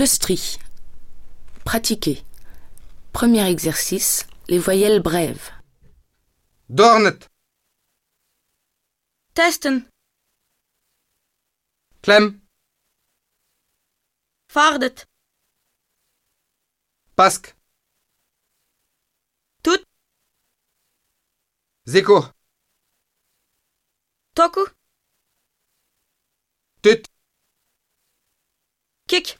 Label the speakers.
Speaker 1: Klustri. Pratiquer. Premier exercice, les voyelles brèves.
Speaker 2: Dornet,
Speaker 3: Testen.
Speaker 2: klem,
Speaker 3: Fardet.
Speaker 2: pask,
Speaker 3: Tout.
Speaker 2: zeko,
Speaker 3: Toku.
Speaker 2: tut,
Speaker 3: Kik.